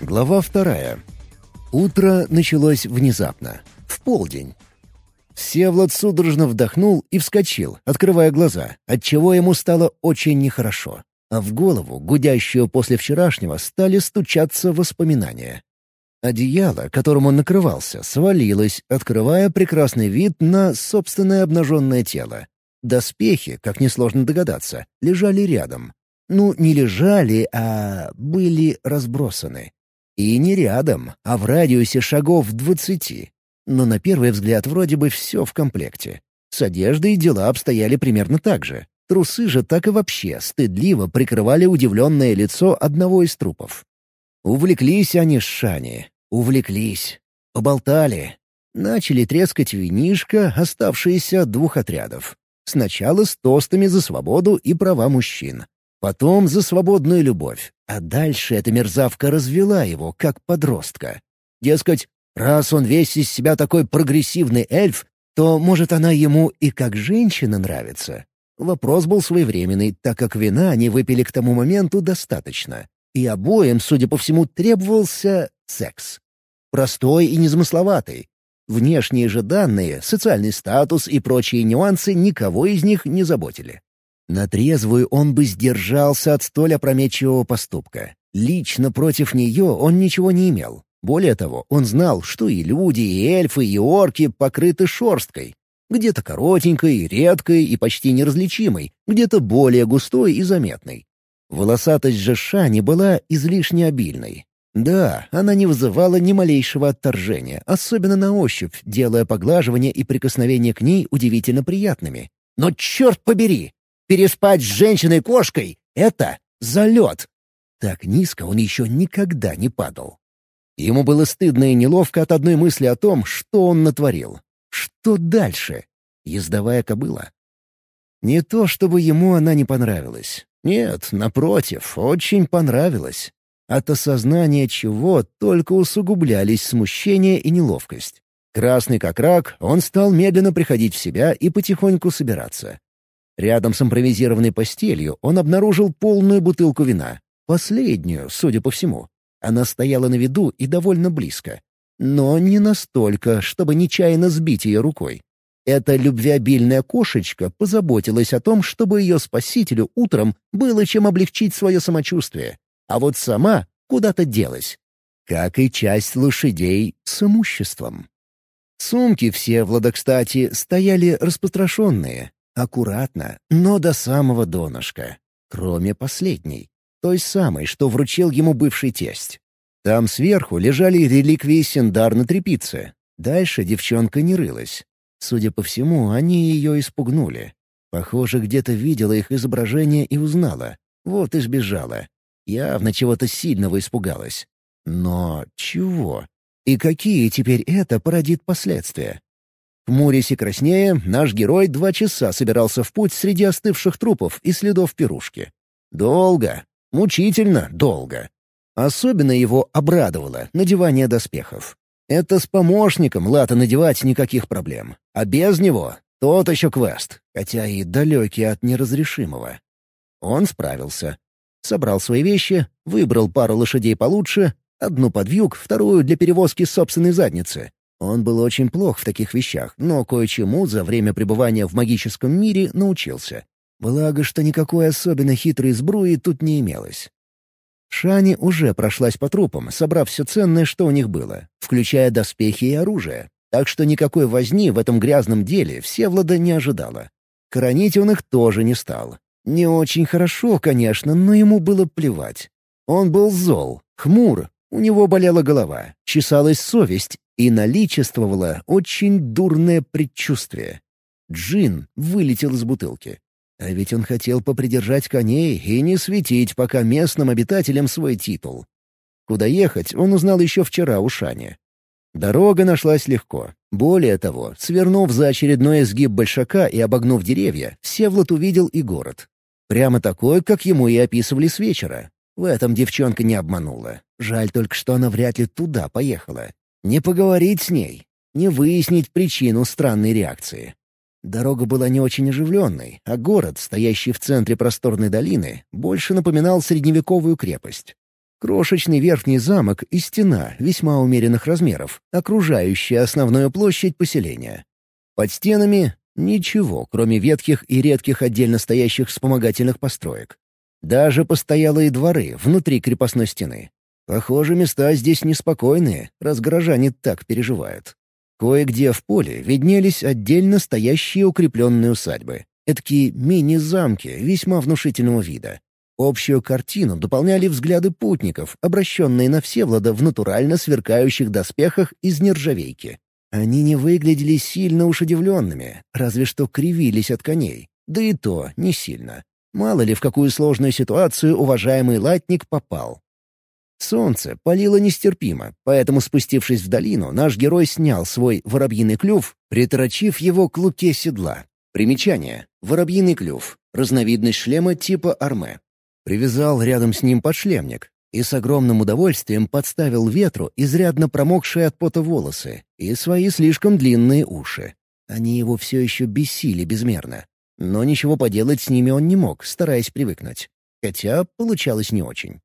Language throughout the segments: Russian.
Глава вторая. Утро началось внезапно. В полдень. Севлад судорожно вдохнул и вскочил, открывая глаза, отчего ему стало очень нехорошо. А в голову, гудящую после вчерашнего, стали стучаться воспоминания. Одеяло, которым он накрывался, свалилось, открывая прекрасный вид на собственное обнаженное тело. Доспехи, как несложно догадаться, лежали рядом. Ну, не лежали, а были разбросаны. И не рядом, а в радиусе шагов двадцати. Но на первый взгляд вроде бы все в комплекте. С одеждой дела обстояли примерно так же. Трусы же так и вообще стыдливо прикрывали удивленное лицо одного из трупов. Увлеклись они с Шани. Увлеклись. Поболтали. Начали трескать винишко, оставшиеся от двух отрядов. Сначала с тостами за свободу и права мужчин. Потом за свободную любовь. А дальше эта мерзавка развела его, как подростка. Дескать, раз он весь из себя такой прогрессивный эльф, то, может, она ему и как женщина нравится. Вопрос был своевременный, так как вина они выпили к тому моменту достаточно. И обоим, судя по всему, требовался секс. Простой и незамысловатый. Внешние же данные, социальный статус и прочие нюансы никого из них не заботили. На трезвую он бы сдержался от столь опрометчивого поступка. Лично против нее он ничего не имел. Более того, он знал, что и люди, и эльфы, и орки покрыты шерсткой. Где-то коротенькой, редкой и почти неразличимой, где-то более густой и заметной. Волосатость же Шани была излишне обильной. Да, она не вызывала ни малейшего отторжения, особенно на ощупь, делая поглаживание и прикосновение к ней удивительно приятными. Но черт побери! Переспать с женщиной-кошкой — это залет. Так низко он еще никогда не падал. Ему было стыдно и неловко от одной мысли о том, что он натворил. Что дальше? Ездовая кобыла. Не то, чтобы ему она не понравилась. Нет, напротив, очень понравилась. От осознания чего только усугублялись смущение и неловкость. Красный как рак, он стал медленно приходить в себя и потихоньку собираться. Рядом с импровизированной постелью он обнаружил полную бутылку вина. Последнюю, судя по всему. Она стояла на виду и довольно близко. Но не настолько, чтобы нечаянно сбить ее рукой. Эта любвеобильная кошечка позаботилась о том, чтобы ее спасителю утром было чем облегчить свое самочувствие. А вот сама куда-то делась. Как и часть лошадей с имуществом. Сумки все, Влада, кстати, стояли распотрошенные, Аккуратно, но до самого донышка. Кроме последней. Той самой, что вручил ему бывший тесть. Там сверху лежали реликвии Синдар на тряпице. Дальше девчонка не рылась. Судя по всему, они ее испугнули. Похоже, где-то видела их изображение и узнала. Вот и сбежала. Явно чего-то сильного испугалась. Но чего? И какие теперь это породит последствия? Хмурясь и краснея, наш герой два часа собирался в путь среди остывших трупов и следов пирушки. Долго, мучительно долго. Особенно его обрадовало надевание доспехов. Это с помощником лата надевать никаких проблем. А без него — тот еще квест, хотя и далекий от неразрешимого. Он справился. Собрал свои вещи, выбрал пару лошадей получше, одну под вьюг, вторую для перевозки собственной задницы, он был очень плох в таких вещах, но кое-чему за время пребывания в магическом мире научился. Благо, что никакой особенно хитрой сбруи тут не имелось. Шани уже прошлась по трупам, собрав все ценное, что у них было, включая доспехи и оружие. Так что никакой возни в этом грязном деле Всевлада не ожидала. Коронить он их тоже не стал. Не очень хорошо, конечно, но ему было плевать. Он был зол, хмур, у него болела голова, чесалась совесть и наличествовало очень дурное предчувствие. Джин вылетел из бутылки. А ведь он хотел попридержать коней и не светить пока местным обитателям свой титул. Куда ехать, он узнал еще вчера у Шани. Дорога нашлась легко. Более того, свернув за очередной изгиб большака и обогнув деревья, Севлот увидел и город. Прямо такой, как ему и описывали с вечера. В этом девчонка не обманула. Жаль только, что она вряд ли туда поехала. Не поговорить с ней, не выяснить причину странной реакции. Дорога была не очень оживленной, а город, стоящий в центре просторной долины, больше напоминал средневековую крепость. Крошечный верхний замок и стена весьма умеренных размеров, окружающая основную площадь поселения. Под стенами — ничего, кроме ветхих и редких отдельно стоящих вспомогательных построек. Даже постоялые дворы внутри крепостной стены. Похоже, места здесь неспокойные, раз горожане так переживают. Кое-где в поле виднелись отдельно стоящие укрепленные усадьбы. Эдакие мини-замки весьма внушительного вида. Общую картину дополняли взгляды путников, обращенные на Всевлада в натурально сверкающих доспехах из нержавейки. Они не выглядели сильно уж удивленными, разве что кривились от коней. Да и то не сильно. Мало ли в какую сложную ситуацию уважаемый латник попал. Солнце палило нестерпимо, поэтому, спустившись в долину, наш герой снял свой воробьиный клюв, приторочив его к луке седла. Примечание. Воробьиный клюв. Разновидность шлема типа арме. Привязал рядом с ним подшлемник и с огромным удовольствием подставил ветру изрядно промокшие от пота волосы и свои слишком длинные уши. Они его все еще бесили безмерно. Но ничего поделать с ними он не мог, стараясь привыкнуть. Хотя получалось не очень.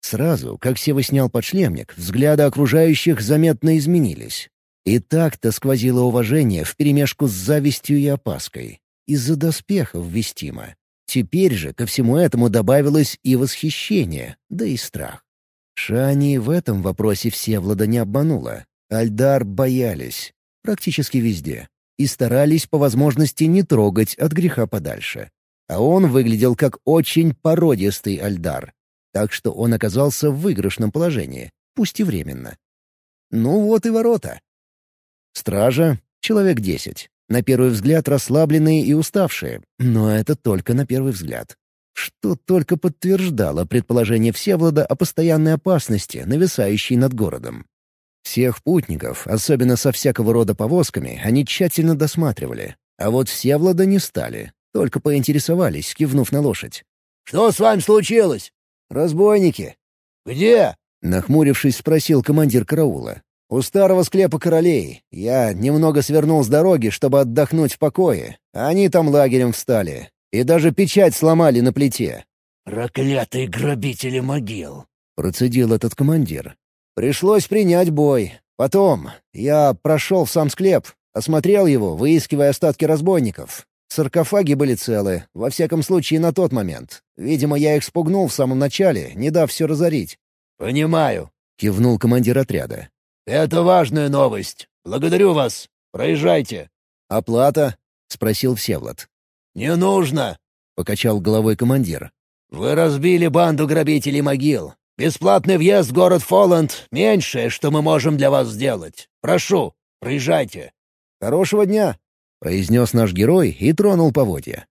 Сразу, как Сева снял подшлемник, взгляды окружающих заметно изменились. И так-то сквозило уважение вперемешку с завистью и опаской. Из-за доспехов вестимо. Теперь же ко всему этому добавилось и восхищение, да и страх. Шани в этом вопросе Всевлада не обманула. Альдар боялись. Практически везде. И старались по возможности не трогать от греха подальше. А он выглядел как очень породистый Альдар, так что он оказался в выигрышном положении, пусть и временно. Ну вот и ворота. Стража — человек десять. На первый взгляд расслабленные и уставшие, но это только на первый взгляд. Что только подтверждало предположение Всевлада о постоянной опасности, нависающей над городом. Всех путников, особенно со всякого рода повозками, они тщательно досматривали. А вот Всевлада не стали, только поинтересовались, кивнув на лошадь. «Что с вами случилось?» «Разбойники». «Где?» — нахмурившись, спросил командир караула. «У старого склепа королей. Я немного свернул с дороги, чтобы отдохнуть в покое. Они там лагерем встали. И даже печать сломали на плите». «Проклятые грабители могил!» — процедил этот командир. «Пришлось принять бой. Потом я прошел в сам склеп, осмотрел его, выискивая остатки разбойников. Саркофаги были целы, во всяком случае на тот момент. Видимо, я их спугнул в самом начале, не дав все разорить. «Понимаю», — кивнул командир отряда. «Это важная новость. Благодарю вас. Проезжайте». «Оплата?» — спросил Всевлад. «Не нужно», — покачал головой командир. «Вы разбили банду грабителей могил. Бесплатный въезд в город Фоланд — меньшее, что мы можем для вас сделать. Прошу, проезжайте». «Хорошего дня», — произнес наш герой и тронул поводья.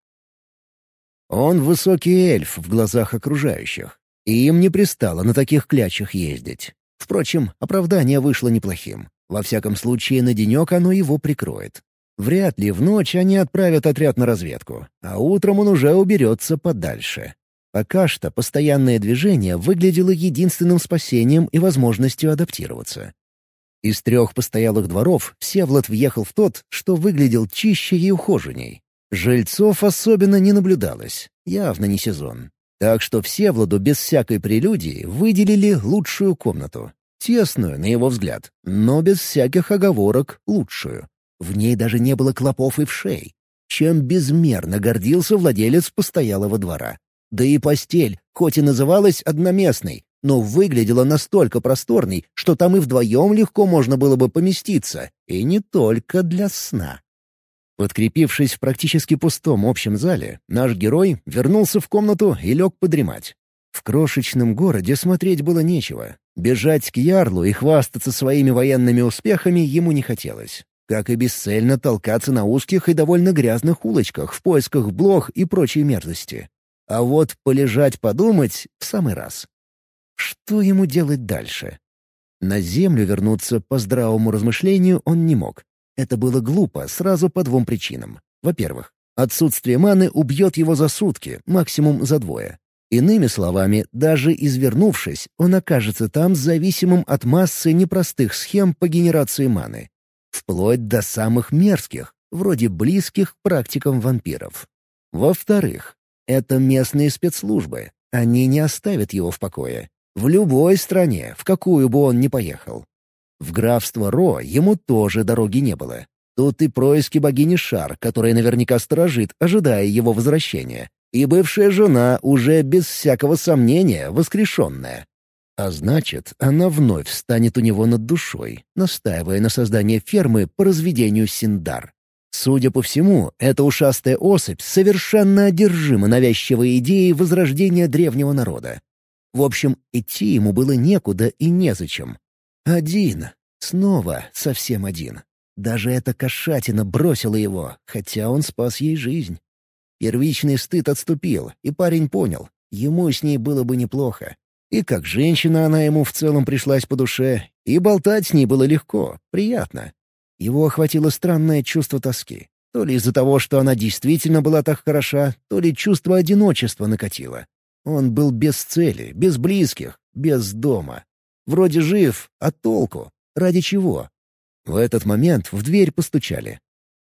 Он высокий эльф в глазах окружающих, и им не пристало на таких клячах ездить. Впрочем, оправдание вышло неплохим. Во всяком случае, на денек оно его прикроет. Вряд ли в ночь они отправят отряд на разведку, а утром он уже уберется подальше. Пока что постоянное движение выглядело единственным спасением и возможностью адаптироваться. Из трех постоялых дворов Всевлад въехал в тот, что выглядел чище и ухоженней. Жильцов особенно не наблюдалось, явно не сезон. Так что Всевладу без всякой прелюдии выделили лучшую комнату. Тесную, на его взгляд, но без всяких оговорок лучшую. В ней даже не было клопов и вшей, чем безмерно гордился владелец постоялого двора. Да и постель, хоть и называлась одноместной, но выглядела настолько просторной, что там и вдвоем легко можно было бы поместиться, и не только для сна. Подкрепившись в практически пустом общем зале, наш герой вернулся в комнату и лег подремать. В крошечном городе смотреть было нечего. Бежать к Ярлу и хвастаться своими военными успехами ему не хотелось. Как и бесцельно толкаться на узких и довольно грязных улочках в поисках блох и прочей мерзости. А вот полежать подумать — в самый раз. Что ему делать дальше? На землю вернуться по здравому размышлению он не мог. Это было глупо сразу по двум причинам. Во-первых, отсутствие маны убьет его за сутки, максимум за двое. Иными словами, даже извернувшись, он окажется там зависимым от массы непростых схем по генерации маны. Вплоть до самых мерзких, вроде близких к практикам вампиров. Во-вторых, это местные спецслужбы. Они не оставят его в покое. В любой стране, в какую бы он ни поехал. В графство Ро ему тоже дороги не было. Тут и происки богини Шар, которая наверняка сторожит, ожидая его возвращения, и бывшая жена, уже без всякого сомнения, воскрешенная. А значит, она вновь станет у него над душой, настаивая на создании фермы по разведению Синдар. Судя по всему, эта ушастая особь совершенно одержима навязчивой идеей возрождения древнего народа. В общем, идти ему было некуда и незачем. Один. Снова совсем один. Даже эта кошатина бросила его, хотя он спас ей жизнь. Первичный стыд отступил, и парень понял, ему с ней было бы неплохо. И как женщина она ему в целом пришлась по душе, и болтать с ней было легко, приятно. Его охватило странное чувство тоски. То ли из-за того, что она действительно была так хороша, то ли чувство одиночества накатило. Он был без цели, без близких, без дома. Вроде жив, а толку? Ради чего? В этот момент в дверь постучали.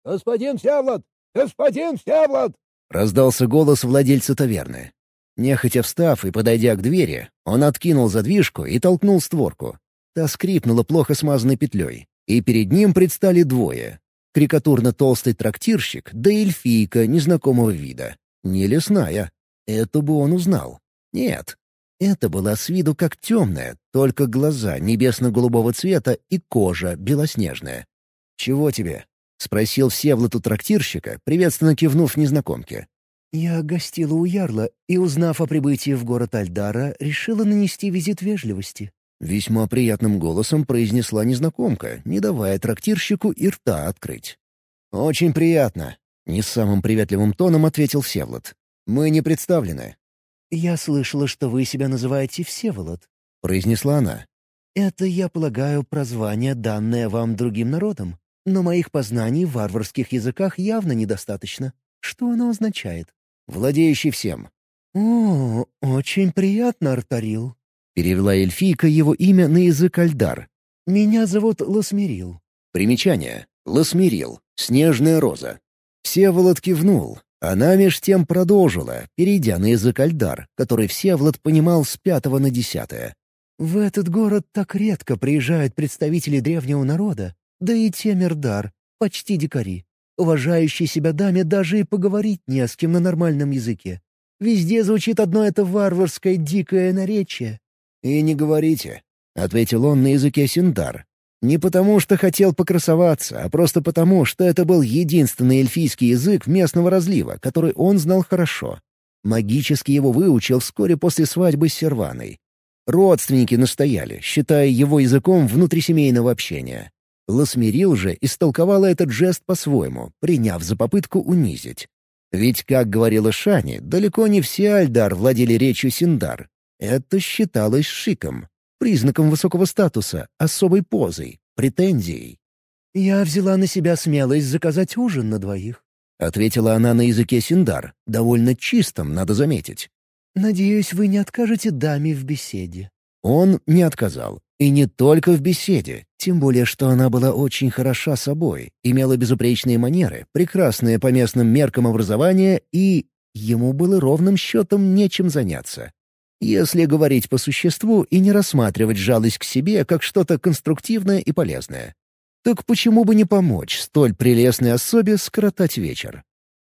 «Господин Всевлад! Господин Всевлад!» — раздался голос владельца таверны. Нехотя встав и подойдя к двери, он откинул задвижку и толкнул створку. Та скрипнула плохо смазанной петлей, и перед ним предстали двое. Крикатурно-толстый трактирщик да эльфийка незнакомого вида. Не лесная. Эту бы он узнал. Нет. Это была с виду как темная, только глаза небесно-голубого цвета и кожа белоснежная. «Чего тебе?» — спросил Всевлад у трактирщика, приветственно кивнув незнакомке. «Я гостила у Ярла и, узнав о прибытии в город Альдара, решила нанести визит вежливости». Весьма приятным голосом произнесла незнакомка, не давая трактирщику и рта открыть. «Очень приятно», — не самым приветливым тоном ответил Всевлад. «Мы не представлены». «Я слышала, что вы себя называете Всеволод», — произнесла она. «Это, я полагаю, прозвание, данное вам другим народам. Но моих познаний в варварских языках явно недостаточно. Что оно означает?» владеющий всем. «О, очень приятно, Артарил», — перевела эльфийка его имя на язык Альдар. «Меня зовут Лосмирил». Примечание. Лосмирил. Снежная роза. Всеволод кивнул. Она меж тем продолжила, перейдя на язык Альдар, который Всеволод понимал с пятого на десятое. «В этот город так редко приезжают представители древнего народа, да и Темердар, почти дикари. Уважающей себя даме даже и поговорить не с кем на нормальном языке. Везде звучит одно это варварское дикое наречие. «И не говорите», — ответил он на языке синдар. Не потому, что хотел покрасоваться, а просто потому, что это был единственный эльфийский язык местного разлива, который он знал хорошо. Магически его выучил вскоре после свадьбы с Серваной. Родственники настояли, считая его языком внутрисемейного общения. Ласмирил же истолковала этот жест по-своему, приняв за попытку унизить. Ведь, как говорила Шани, далеко не все Альдар владели речью Синдар. Это считалось шиком, признаком высокого статуса, особой позой, претензией. «Я взяла на себя смелость заказать ужин на двоих», — ответила она на языке Синдар, довольно чистом, надо заметить. «Надеюсь, вы не откажете даме в беседе». Он не отказал. И не только в беседе, тем более что она была очень хороша собой, имела безупречные манеры, прекрасное по местным меркам образование и... Ему было ровным счетом нечем заняться. Если говорить по существу и не рассматривать жалость к себе как что-то конструктивное и полезное. Так почему бы не помочь столь прелестной особе скоротать вечер?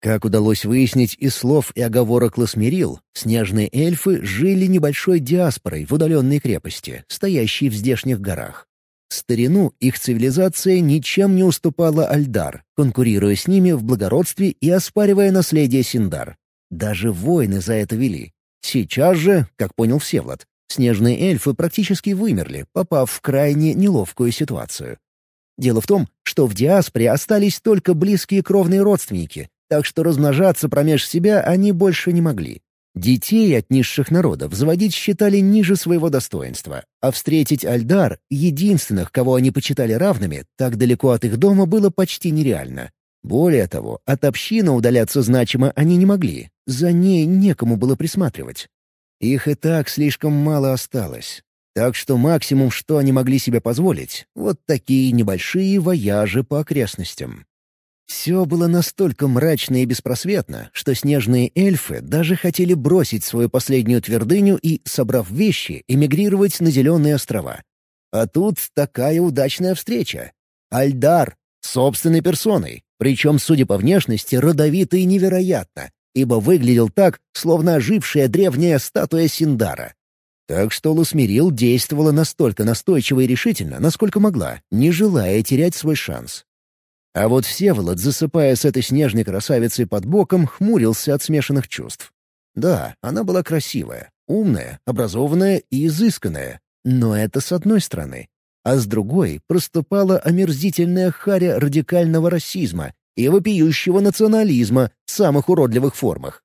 Как удалось выяснить из слов и оговорок Ласмирил, снежные эльфы жили небольшой диаспорой в удаленной крепости, стоящей в здешних горах. Старину их цивилизация ничем не уступала Альдар, конкурируя с ними в благородстве и оспаривая наследие Синдар. Даже войны за это вели. Сейчас же, как понял Всевлад, снежные эльфы практически вымерли, попав в крайне неловкую ситуацию. Дело в том, что в диаспоре остались только близкие кровные родственники, так что размножаться промеж себя они больше не могли. Детей от низших народов заводить считали ниже своего достоинства, а встретить Альдар, единственных, кого они почитали равными, так далеко от их дома было почти нереально. Более того, от общины удаляться значимо они не могли, за ней некому было присматривать. Их и так слишком мало осталось. Так что максимум, что они могли себе позволить, вот такие небольшие вояжи по окрестностям. Все было настолько мрачно и беспросветно, что снежные эльфы даже хотели бросить свою последнюю твердыню и, собрав вещи, эмигрировать на Зеленые острова. А тут такая удачная встреча. Альдар, собственной персоной, причем, судя по внешности, родовитый невероятно, ибо выглядел так, словно ожившая древняя статуя Синдара. Так что Лусмирил действовала настолько настойчиво и решительно, насколько могла, не желая терять свой шанс. А вот Всеволод, засыпая с этой снежной красавицей под боком, хмурился от смешанных чувств. Да, она была красивая, умная, образованная и изысканная. Но это с одной стороны. А с другой проступала омерзительная харя радикального расизма и вопиющего национализма в самых уродливых формах.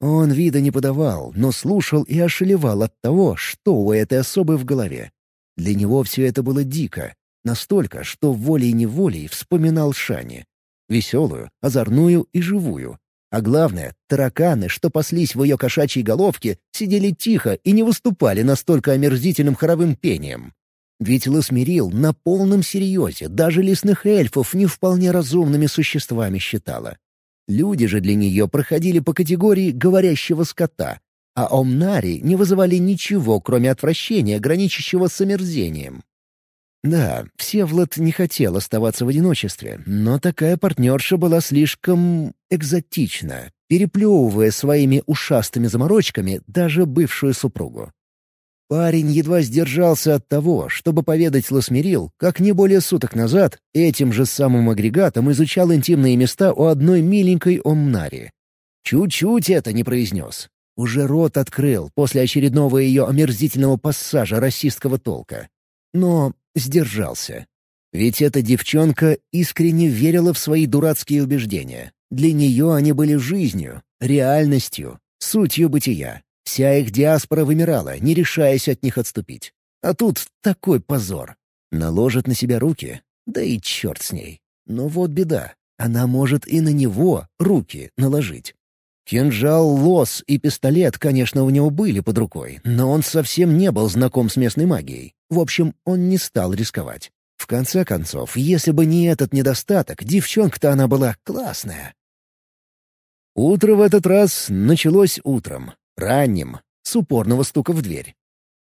Он вида не подавал, но слушал и ошелевал от того, что у этой особы в голове. Для него все это было дико, настолько, что волей-неволей вспоминал Шани. Веселую, озорную и живую. А главное, тараканы, что паслись в ее кошачьей головке, сидели тихо и не выступали настолько омерзительным хоровым пением. Ведь Лосмирил на полном серьезе даже лесных эльфов не вполне разумными существами считала. Люди же для нее проходили по категории говорящего скота, а омнари не вызывали ничего, кроме отвращения, граничащего с омерзением. Да, Всевлад не хотел оставаться в одиночестве, но такая партнерша была слишком экзотична, переплевывая своими ушастыми заморочками даже бывшую супругу. Парень едва сдержался от того, чтобы поведать Лосмирил, как не более суток назад этим же самым агрегатом изучал интимные места у одной миленькой Омнари. Чуть-чуть это не произнес. Уже рот открыл после очередного ее омерзительного пассажа расистского толка. Но сдержался. Ведь эта девчонка искренне верила в свои дурацкие убеждения. Для нее они были жизнью, реальностью, сутью бытия. Вся их диаспора вымирала, не решаясь от них отступить. А тут такой позор. Наложит на себя руки? Да и черт с ней. Но вот беда. Она может и на него руки наложить. Кинжал, лос и пистолет, конечно, у него были под рукой, но он совсем не был знаком с местной магией. В общем, он не стал рисковать. В конце концов, если бы не этот недостаток, девчонка-то она была классная. Утро в этот раз началось утром. Ранним, с упорного стука в дверь.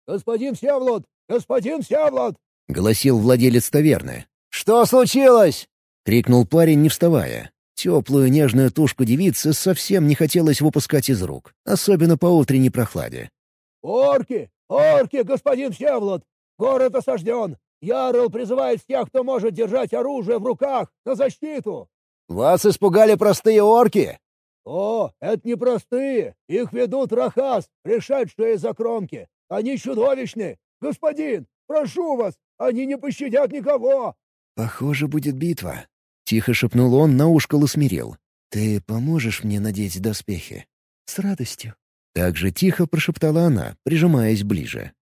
«Господин Севлот! Господин Севлот!» — голосил владелец таверны. «Что случилось?» — крикнул парень, не вставая. Теплую нежную тушку девицы совсем не хотелось выпускать из рук, особенно по утренней прохладе. «Орки! Орки, господин Севлот! Город осажден! Ярл призывает всех, кто может держать оружие в руках, на защиту!» «Вас испугали простые орки?» «О, это не простые! Их ведут Рахас, пришедшие из-за кромки! Они чудовищны! Господин, прошу вас, они не пощадят никого!» «Похоже, будет битва», — тихо шепнул он, на ушко усмирил. «Ты поможешь мне надеть доспехи?» «С радостью». Так же тихо прошептала она, прижимаясь ближе.